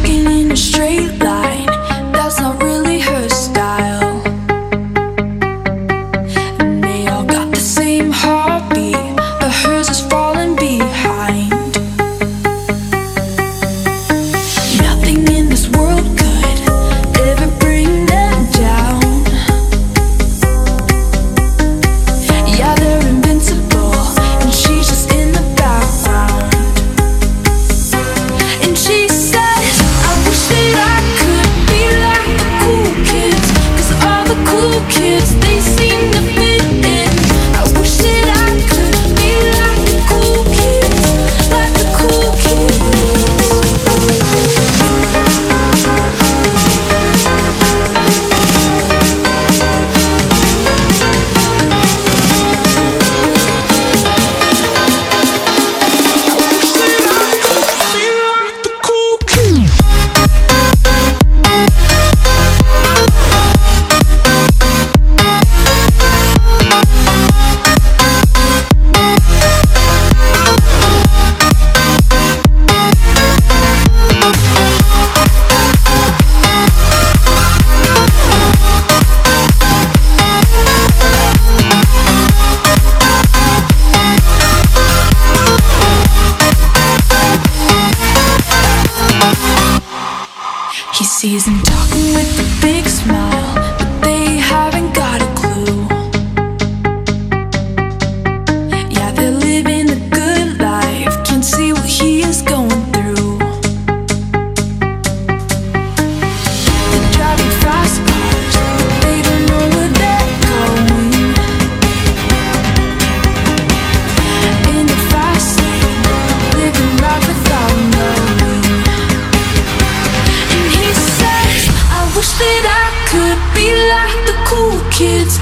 walking in a straight line. he sees him talking with a big smile. the cool kids.